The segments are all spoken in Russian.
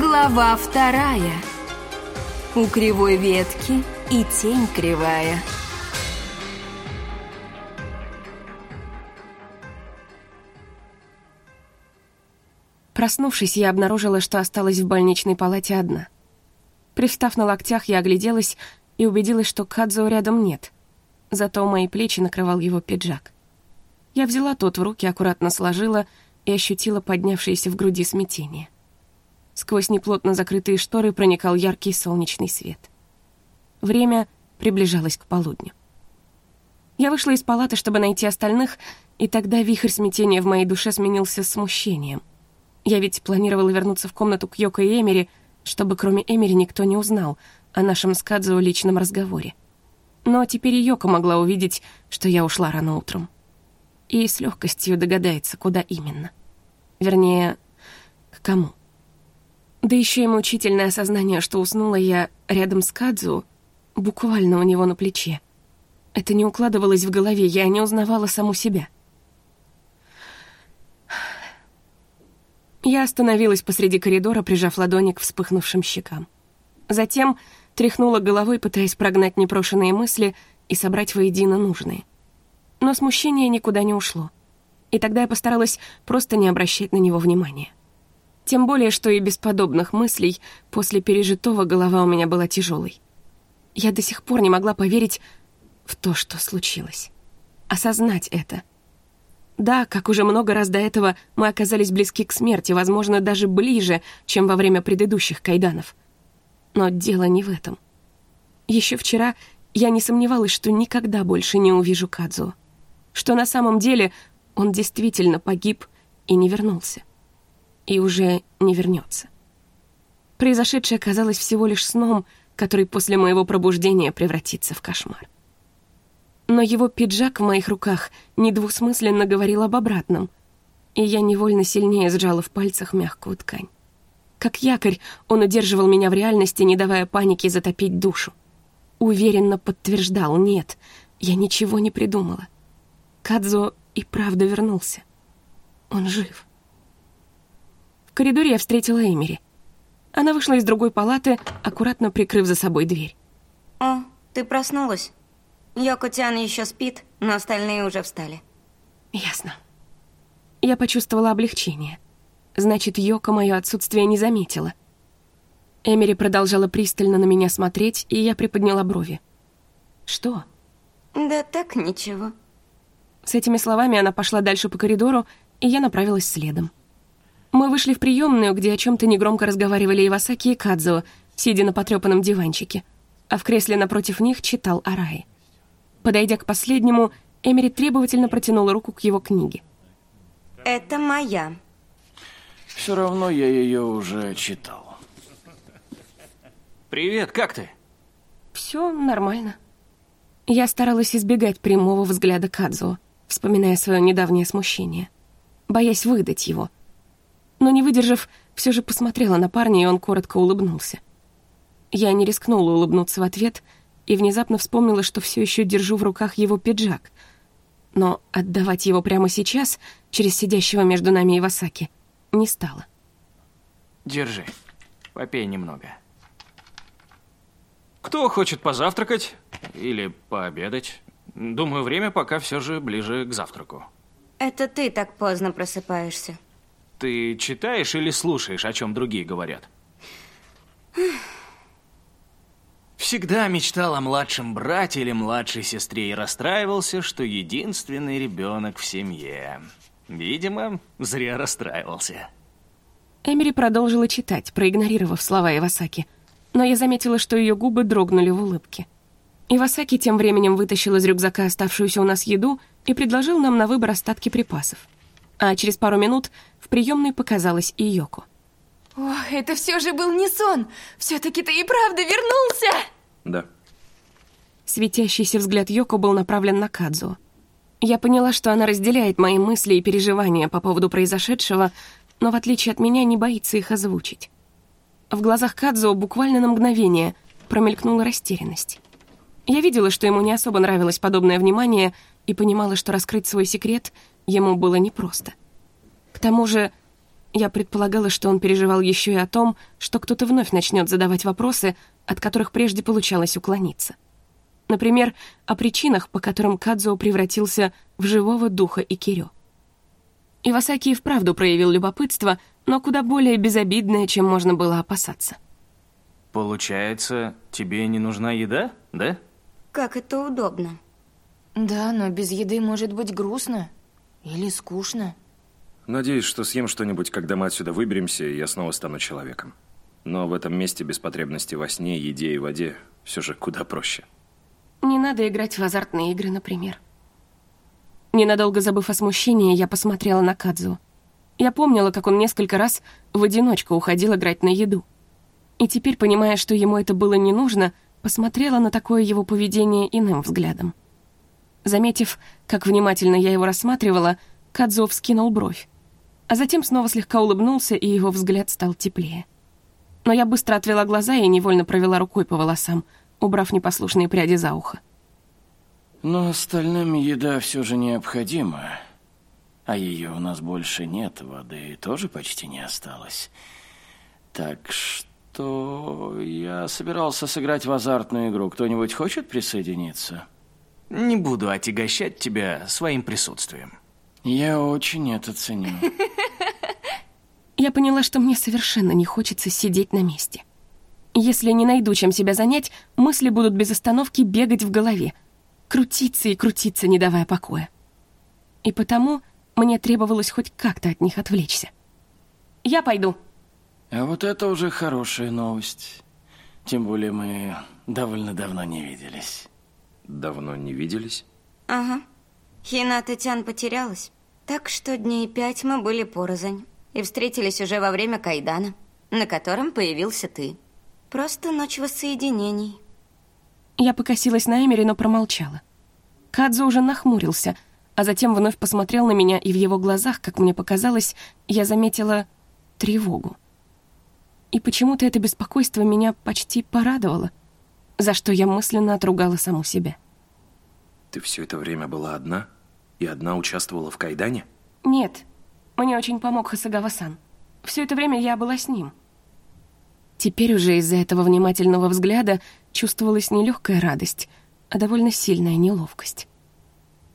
Глава вторая. У кривой ветки и тень кривая. Проснувшись, я обнаружила, что осталась в больничной палате одна. Привстав на локтях, я огляделась и убедилась, что Кадзо рядом нет. Зато мои плечи накрывал его пиджак. Я взяла тот в руки, аккуратно сложила и ощутила поднявшееся в груди смятение. Сквозь неплотно закрытые шторы проникал яркий солнечный свет. Время приближалось к полудню. Я вышла из палаты, чтобы найти остальных, и тогда вихрь смятения в моей душе сменился смущением. Я ведь планировала вернуться в комнату к Йоко и Эмери, чтобы кроме Эмери никто не узнал о нашем с Кадзо личном разговоре. Но теперь и Йоко могла увидеть, что я ушла рано утром. И с легкостью догадается, куда именно. Вернее, к кому. Да еще и мучительное осознание, что уснула я рядом с Кадзу, буквально у него на плече. Это не укладывалось в голове, я не узнавала саму себя. Я остановилась посреди коридора, прижав ладони к вспыхнувшим щекам. Затем тряхнула головой, пытаясь прогнать непрошенные мысли и собрать воедино нужные. Но смущение никуда не ушло. И тогда я постаралась просто не обращать на него внимания. Тем более, что и без подобных мыслей после пережитого голова у меня была тяжелой. Я до сих пор не могла поверить в то, что случилось. Осознать это. Да, как уже много раз до этого, мы оказались близки к смерти, возможно, даже ближе, чем во время предыдущих кайданов. Но дело не в этом. Еще вчера я не сомневалась, что никогда больше не увижу Кадзу. Что на самом деле он действительно погиб и не вернулся. И уже не вернется. Произошедшее казалось всего лишь сном, который после моего пробуждения превратится в кошмар но его пиджак в моих руках недвусмысленно говорил об обратном, и я невольно сильнее сжала в пальцах мягкую ткань. Как якорь, он удерживал меня в реальности, не давая панике затопить душу. Уверенно подтверждал, нет, я ничего не придумала. Кадзо и правда вернулся. Он жив. В коридоре я встретила Эмери. Она вышла из другой палаты, аккуратно прикрыв за собой дверь. «О, ты проснулась?» Йокутян еще спит, но остальные уже встали. Ясно. Я почувствовала облегчение. Значит, Йока мое отсутствие не заметила. Эмери продолжала пристально на меня смотреть, и я приподняла брови. Что? Да так, ничего. С этими словами она пошла дальше по коридору, и я направилась следом. Мы вышли в приемную, где о чем-то негромко разговаривали Ивасаки и Кадзо, сидя на потрепанном диванчике, а в кресле напротив них читал Араи. Подойдя к последнему, Эмери требовательно протянула руку к его книге. Это моя. Все равно я ее уже читал. Привет, как ты? Все нормально. Я старалась избегать прямого взгляда Кадзо, вспоминая свое недавнее смущение, боясь выдать его. Но не выдержав, все же посмотрела на парня, и он коротко улыбнулся. Я не рискнула улыбнуться в ответ — и внезапно вспомнила, что все еще держу в руках его пиджак. Но отдавать его прямо сейчас, через сидящего между нами Ивасаки, не стала. Держи, попей немного. Кто хочет позавтракать или пообедать? Думаю, время пока все же ближе к завтраку. Это ты так поздно просыпаешься. Ты читаешь или слушаешь, о чем другие говорят? Всегда мечтал о младшем брате или младшей сестре и расстраивался, что единственный ребенок в семье. Видимо, зря расстраивался. Эмери продолжила читать, проигнорировав слова Ивасаки, но я заметила, что ее губы дрогнули в улыбке. Ивасаки тем временем вытащил из рюкзака оставшуюся у нас еду и предложил нам на выбор остатки припасов. А через пару минут приемной показалась и Йоко. Ох, это все же был не сон. Все-таки ты и правда вернулся. Да. Светящийся взгляд Йоко был направлен на Кадзу. Я поняла, что она разделяет мои мысли и переживания по поводу произошедшего, но в отличие от меня не боится их озвучить. В глазах Кадзо буквально на мгновение промелькнула растерянность. Я видела, что ему не особо нравилось подобное внимание и понимала, что раскрыть свой секрет ему было непросто. К тому же Я предполагала, что он переживал еще и о том, что кто-то вновь начнет задавать вопросы, от которых прежде получалось уклониться. Например, о причинах, по которым Кадзо превратился в живого духа Икирё. Ивасаки и вправду проявил любопытство, но куда более безобидное, чем можно было опасаться. Получается, тебе не нужна еда, да? Как это удобно. Да, но без еды может быть грустно. Или скучно. Надеюсь, что съем что-нибудь, когда мы отсюда выберемся, и я снова стану человеком. Но в этом месте без потребности во сне, еде и воде все же куда проще. Не надо играть в азартные игры, например. Ненадолго забыв о смущении, я посмотрела на Кадзу. Я помнила, как он несколько раз в одиночку уходил играть на еду. И теперь, понимая, что ему это было не нужно, посмотрела на такое его поведение иным взглядом. Заметив, как внимательно я его рассматривала, Кадзо вскинул бровь, а затем снова слегка улыбнулся, и его взгляд стал теплее. Но я быстро отвела глаза и невольно провела рукой по волосам, убрав непослушные пряди за ухо. Но остальным еда все же необходима. А ее у нас больше нет, воды тоже почти не осталось. Так что я собирался сыграть в азартную игру. Кто-нибудь хочет присоединиться? Не буду отягощать тебя своим присутствием. Я очень это ценю. Я поняла, что мне совершенно не хочется сидеть на месте. Если не найду чем себя занять, мысли будут без остановки бегать в голове, крутиться и крутиться, не давая покоя. И потому мне требовалось хоть как-то от них отвлечься. «Я пойду». А вот это уже хорошая новость. Тем более мы довольно давно не виделись. Давно не виделись? Ага. Хината Тян потерялась. Так что дней пять мы были порознь. И встретились уже во время кайдана, на котором появился ты. Просто ночь воссоединений. Я покосилась на Эмери, но промолчала. Кадзо уже нахмурился, а затем вновь посмотрел на меня, и в его глазах, как мне показалось, я заметила тревогу. И почему-то это беспокойство меня почти порадовало, за что я мысленно отругала саму себя. Ты все это время была одна? И одна участвовала в кайдане? Нет, мне очень помог Хасагава-сан. Все это время я была с ним. Теперь уже из-за этого внимательного взгляда чувствовалась не легкая радость, а довольно сильная неловкость.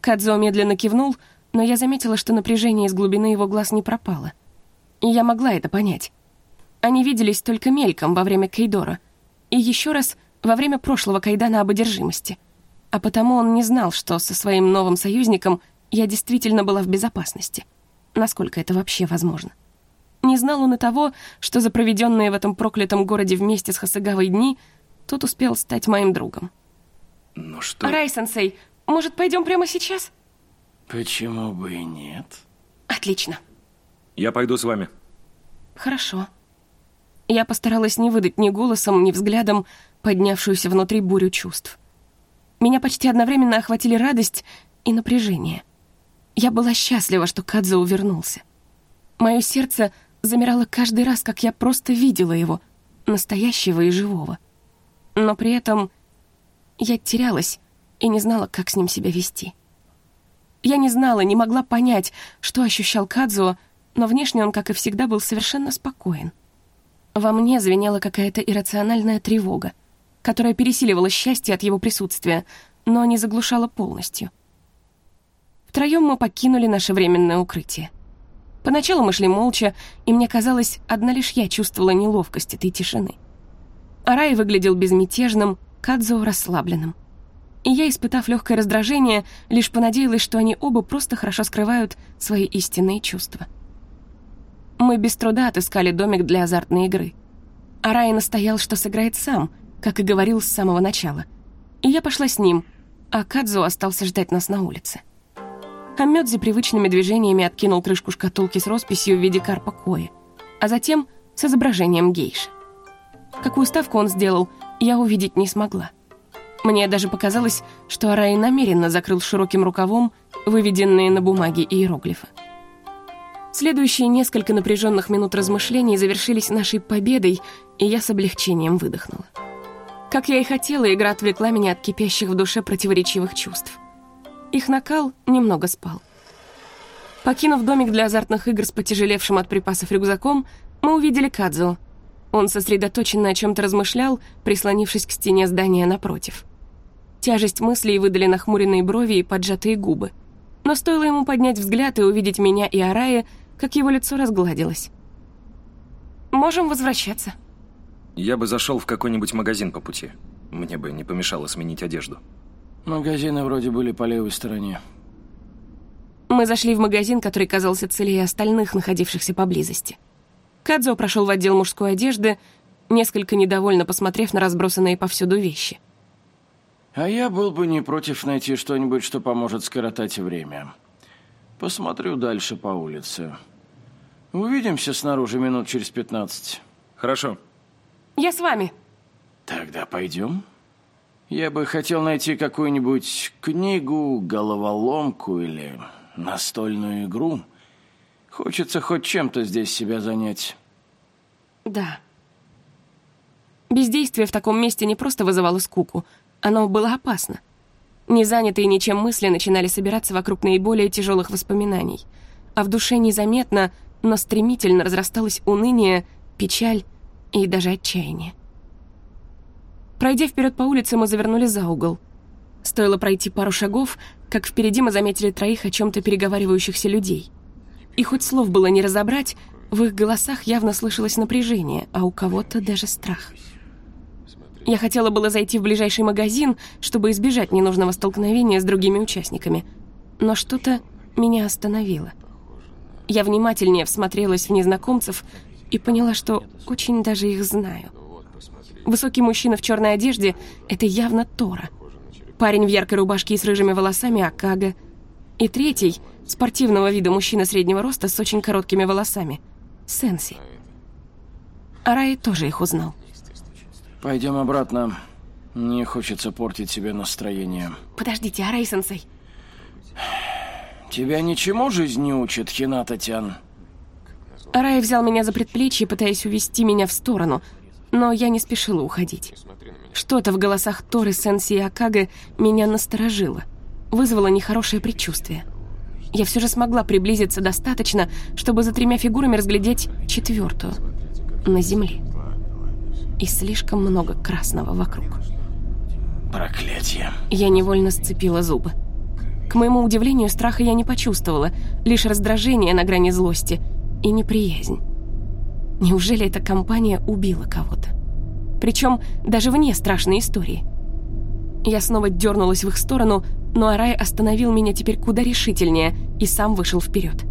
Кадзо медленно кивнул, но я заметила, что напряжение из глубины его глаз не пропало. И я могла это понять. Они виделись только мельком во время Кейдора, и еще раз во время прошлого Кайдана об одержимости. А потому он не знал, что со своим новым союзником я действительно была в безопасности. Насколько это вообще возможно. Не знал он и того, что за проведенные в этом проклятом городе вместе с Хасагавой дни тот успел стать моим другом. Ну что? Рай-сенсей, может, пойдем прямо сейчас? Почему бы и нет? Отлично. Я пойду с вами. Хорошо. Я постаралась не выдать ни голосом, ни взглядом поднявшуюся внутри бурю чувств. Меня почти одновременно охватили радость и напряжение. Я была счастлива, что Кадзо увернулся. Мое сердце замирала каждый раз, как я просто видела его, настоящего и живого. Но при этом я терялась и не знала, как с ним себя вести. Я не знала, не могла понять, что ощущал Кадзуо, но внешне он, как и всегда, был совершенно спокоен. Во мне звенела какая-то иррациональная тревога, которая пересиливала счастье от его присутствия, но не заглушала полностью. Втроем мы покинули наше временное укрытие. Поначалу мы шли молча, и мне казалось, одна лишь я чувствовала неловкость этой тишины. Арай выглядел безмятежным, Кадзо расслабленным. И я, испытав легкое раздражение, лишь понадеялась, что они оба просто хорошо скрывают свои истинные чувства. Мы без труда отыскали домик для азартной игры. Арай настоял, что сыграет сам, как и говорил с самого начала. И я пошла с ним, а Кадзо остался ждать нас на улице. Хамёдзи привычными движениями откинул крышку шкатулки с росписью в виде карпа кои, а затем с изображением гейши. Какую ставку он сделал, я увидеть не смогла. Мне даже показалось, что Арай намеренно закрыл широким рукавом выведенные на бумаге иероглифы. Следующие несколько напряженных минут размышлений завершились нашей победой, и я с облегчением выдохнула. Как я и хотела, игра отвлекла меня от кипящих в душе противоречивых чувств. Их накал немного спал. Покинув домик для азартных игр с потяжелевшим от припасов рюкзаком, мы увидели Кадзу. Он сосредоточенно о чем-то размышлял, прислонившись к стене здания напротив. Тяжесть мыслей выдали нахмуренные брови и поджатые губы. Но стоило ему поднять взгляд и увидеть меня и Арая, как его лицо разгладилось. «Можем возвращаться». Я бы зашел в какой-нибудь магазин по пути. Мне бы не помешало сменить одежду. Магазины вроде были по левой стороне. Мы зашли в магазин, который казался целее остальных, находившихся поблизости. Кадзо прошел в отдел мужской одежды, несколько недовольно посмотрев на разбросанные повсюду вещи. А я был бы не против найти что-нибудь, что поможет скоротать время. Посмотрю дальше по улице. Увидимся снаружи минут через пятнадцать. Хорошо. «Я с вами». Тогда пойдем. Я бы хотел найти какую-нибудь книгу, головоломку или настольную игру. Хочется хоть чем-то здесь себя занять. Да. Бездействие в таком месте не просто вызывало скуку, оно было опасно. Незанятые ничем мысли начинали собираться вокруг наиболее тяжелых воспоминаний, а в душе незаметно, но стремительно разрасталось уныние, печаль и даже отчаяние. Пройдя вперед по улице, мы завернули за угол. Стоило пройти пару шагов, как впереди мы заметили троих о чем-то переговаривающихся людей. И хоть слов было не разобрать, в их голосах явно слышалось напряжение, а у кого-то даже страх. Я хотела было зайти в ближайший магазин, чтобы избежать ненужного столкновения с другими участниками. Но что-то меня остановило. Я внимательнее всмотрелась в незнакомцев и поняла, что очень даже их знаю. Высокий мужчина в черной одежде — это явно Тора. Парень в яркой рубашке и с рыжими волосами — Акага. И третий — спортивного вида мужчина среднего роста с очень короткими волосами — Сенси. Арай тоже их узнал. Пойдем обратно. Не хочется портить себе настроение. Подождите, Арай-сенсей. Тебя ничему жизнь не учит, Хината-тян? Арай взял меня за предплечье, пытаясь увести меня в сторону, но я не спешила уходить. Что-то в голосах Торы, Сенси и Акага меня насторожило, вызвало нехорошее предчувствие. Я все же смогла приблизиться достаточно, чтобы за тремя фигурами разглядеть четвертую на земле и слишком много красного вокруг. Проклятие. Я невольно сцепила зубы. К моему удивлению, страха я не почувствовала, лишь раздражение на грани злости и неприязнь. Неужели эта компания убила кого-то? Причем даже вне страшной истории. Я снова дернулась в их сторону, но Арай остановил меня теперь куда решительнее и сам вышел вперед.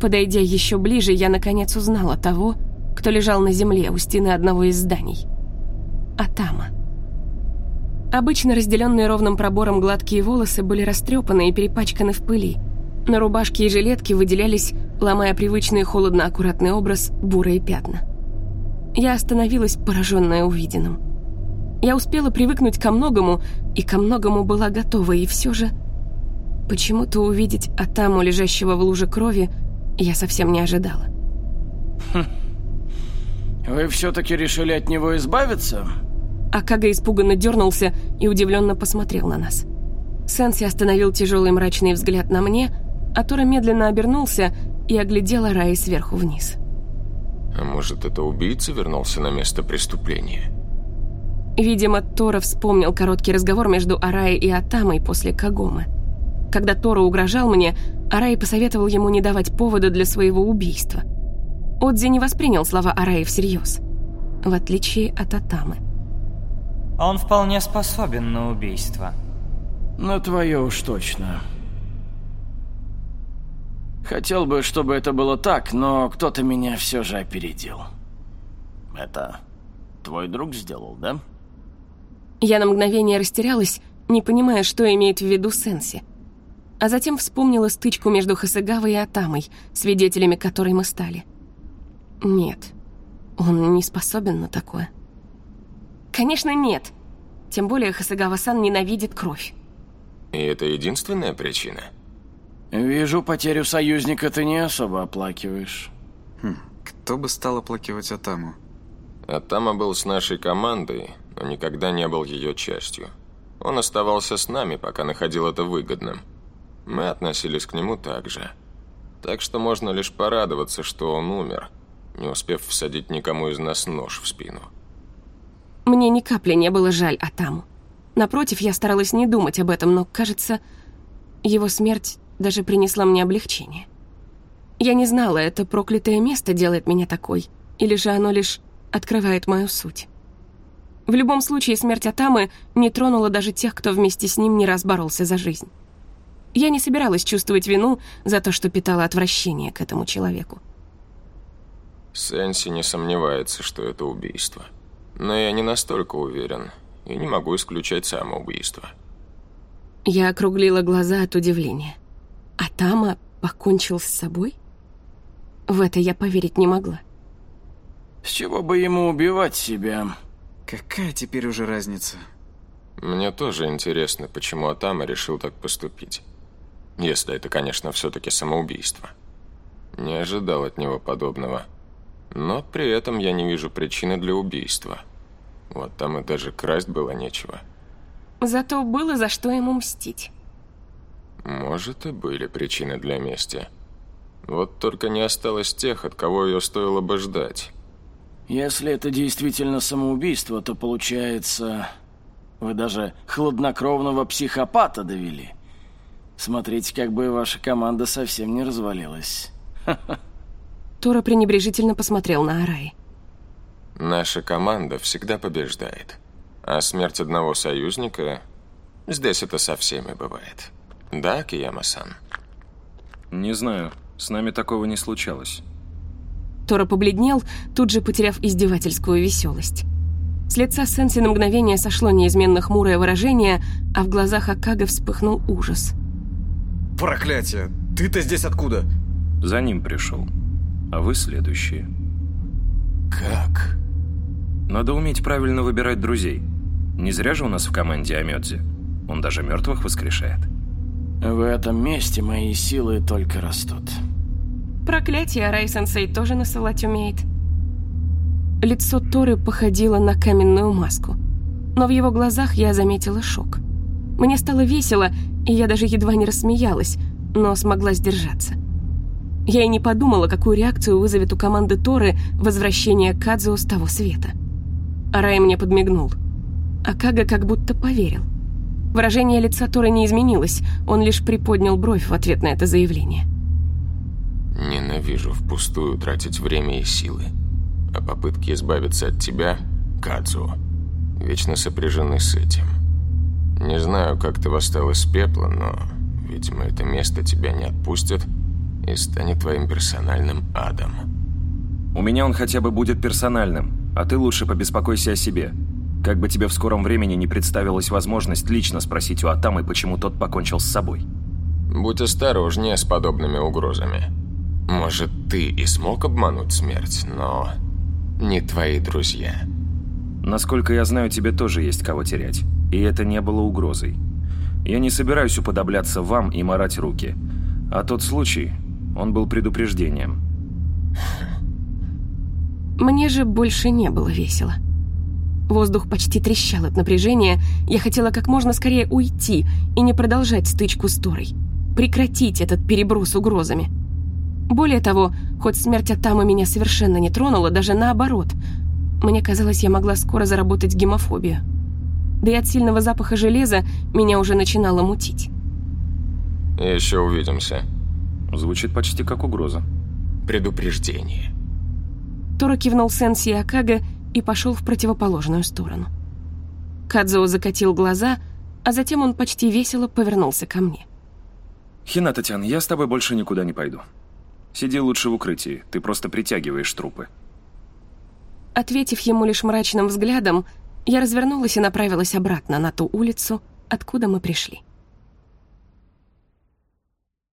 Подойдя еще ближе, я наконец узнала того, кто лежал на земле у стены одного из зданий. Атама. Обычно разделенные ровным пробором гладкие волосы были растрепаны и перепачканы в пыли. На рубашке и жилетке выделялись, ломая привычный холодно-аккуратный образ, бурые пятна. Я остановилась, пораженная увиденным. Я успела привыкнуть ко многому, и ко многому была готова, и все же... Почему-то увидеть Атаму, лежащего в луже крови, я совсем не ожидала. Хм. Вы все-таки решили от него избавиться? Акага испуганно дернулся и удивленно посмотрел на нас. Сенси остановил тяжелый мрачный взгляд на мне, а Тора медленно обернулся и оглядела Раи сверху вниз. А может, это убийца вернулся на место преступления? Видимо, Тора вспомнил короткий разговор между Араей и Атамой после Кагомы. Когда Тора угрожал мне, Арай посоветовал ему не давать повода для своего убийства – Отзи не воспринял слова Араи всерьез, в отличие от Атамы. Он вполне способен на убийство. На твое уж точно. Хотел бы, чтобы это было так, но кто-то меня все же опередил. Это твой друг сделал, да? Я на мгновение растерялась, не понимая, что имеет в виду Сенси. А затем вспомнила стычку между Хасагавой и Атамой, свидетелями которой мы стали. Нет, он не способен на такое. Конечно, нет. Тем более Хасагава-сан ненавидит кровь. И это единственная причина? Вижу, потерю союзника ты не особо оплакиваешь. Хм, кто бы стал оплакивать Атаму? Атама был с нашей командой, но никогда не был ее частью. Он оставался с нами, пока находил это выгодным. Мы относились к нему так же. Так что можно лишь порадоваться, что он умер, не успев всадить никому из нас нож в спину. Мне ни капли не было жаль Атаму. Напротив, я старалась не думать об этом, но, кажется, его смерть даже принесла мне облегчение. Я не знала, это проклятое место делает меня такой, или же оно лишь открывает мою суть. В любом случае, смерть Атамы не тронула даже тех, кто вместе с ним не раз боролся за жизнь. Я не собиралась чувствовать вину за то, что питала отвращение к этому человеку. Сэнси не сомневается, что это убийство. Но я не настолько уверен и не могу исключать самоубийство. Я округлила глаза от удивления. Атама покончил с собой? В это я поверить не могла. С чего бы ему убивать себя? Какая теперь уже разница? Мне тоже интересно, почему Атама решил так поступить. Если это, конечно, все-таки самоубийство. Не ожидал от него подобного. Но при этом я не вижу причины для убийства. Вот там и даже красть было нечего. Зато было за что ему мстить. Может, и были причины для мести. Вот только не осталось тех, от кого ее стоило бы ждать. Если это действительно самоубийство, то получается, вы даже хладнокровного психопата довели. Смотрите, как бы ваша команда совсем не развалилась. Тора пренебрежительно посмотрел на Араи. Наша команда всегда побеждает. А смерть одного союзника... Здесь это со всеми бывает. Да, Кияма-сан? Не знаю. С нами такого не случалось. Тора побледнел, тут же потеряв издевательскую веселость. С лица Сенси на мгновение сошло неизменно хмурое выражение, а в глазах Акага вспыхнул ужас. Проклятие! Ты-то здесь откуда? За ним пришел. А вы следующие. Как? Надо уметь правильно выбирать друзей. Не зря же у нас в команде Амёдзи. Он даже мертвых воскрешает. В этом месте мои силы только растут. Проклятие Рай-сенсей тоже насылать умеет. Лицо Торы походило на каменную маску. Но в его глазах я заметила шок. Мне стало весело, и я даже едва не рассмеялась, но смогла сдержаться. Я и не подумала, какую реакцию вызовет у команды Торы возвращение Кадзу с того света. Рай мне подмигнул. А Кага как будто поверил. Выражение лица Торы не изменилось, он лишь приподнял бровь в ответ на это заявление. Ненавижу впустую тратить время и силы. А попытки избавиться от тебя, Кадзу, вечно сопряжены с этим. Не знаю, как ты восстал из пепла, но, видимо, это место тебя не отпустит и станет твоим персональным адом. У меня он хотя бы будет персональным, а ты лучше побеспокойся о себе. Как бы тебе в скором времени не представилась возможность лично спросить у Атамы, почему тот покончил с собой. Будь осторожнее с подобными угрозами. Может, ты и смог обмануть смерть, но не твои друзья. Насколько я знаю, тебе тоже есть кого терять. И это не было угрозой. Я не собираюсь уподобляться вам и морать руки. А тот случай, он был предупреждением. Мне же больше не было весело. Воздух почти трещал от напряжения. Я хотела как можно скорее уйти и не продолжать стычку с Торой. Прекратить этот переброс угрозами. Более того, хоть смерть Атамы меня совершенно не тронула, даже наоборот. Мне казалось, я могла скоро заработать гемофобию. Да и от сильного запаха железа меня уже начинало мутить. Еще увидимся. Звучит почти как угроза. Предупреждение. Тора кивнул Сенси и Акага и пошел в противоположную сторону. Кадзо закатил глаза, а затем он почти весело повернулся ко мне. Хина, Татьяна, я с тобой больше никуда не пойду. Сиди лучше в укрытии, ты просто притягиваешь трупы. Ответив ему лишь мрачным взглядом, я развернулась и направилась обратно на ту улицу, откуда мы пришли.